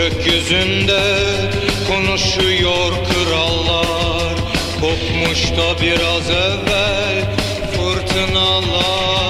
gökyüzünde konuşuyor krallar. Kopmuş da biraz evvel fırtınalar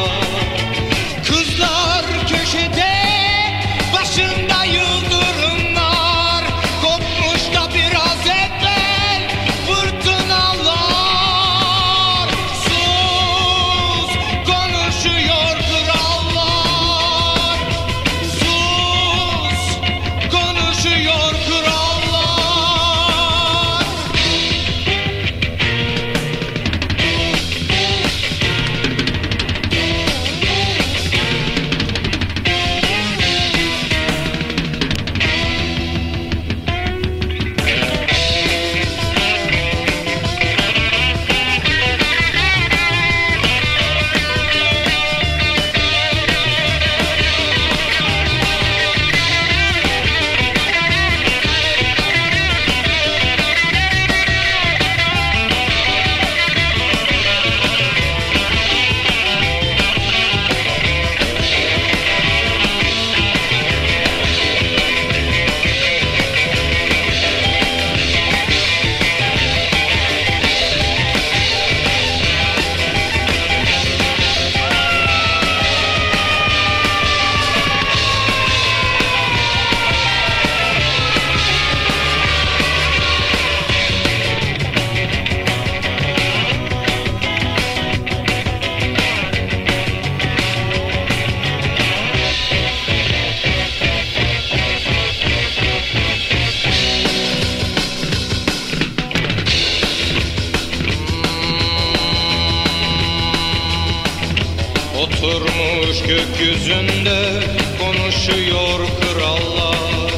Oturmuş gökyüzünde konuşuyor krallar.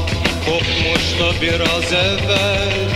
Kopmuş da biraz evvel